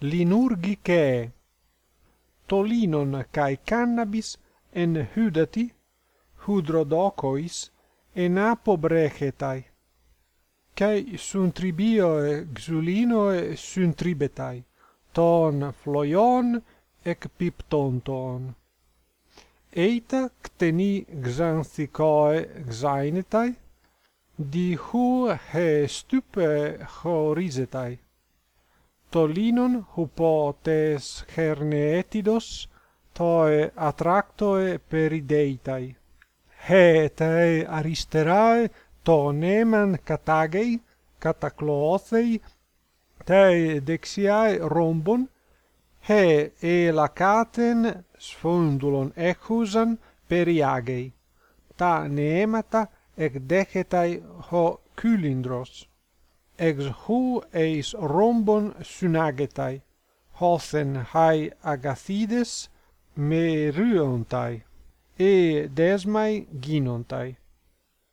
linurgicae tolinon kai cannabis en hydati hydrodocois en kai suntribio e suntribioe xulinoe suntribetai ton floion ec piptonton. Eita cteni xanthicoe di hu he stupe horizetai τολίνων χουπότες χερνεέτιδος toe attractoe perideitai. He te aristerae to neman katagei catacloothei, te dexiae rombon, he elacaten sfondulon echusan periagei. Ta neemata ec dechetai ho kylindros ex hu eis rhombon synagetai, hothen hai agathides me ryontai, e desmai ginontai.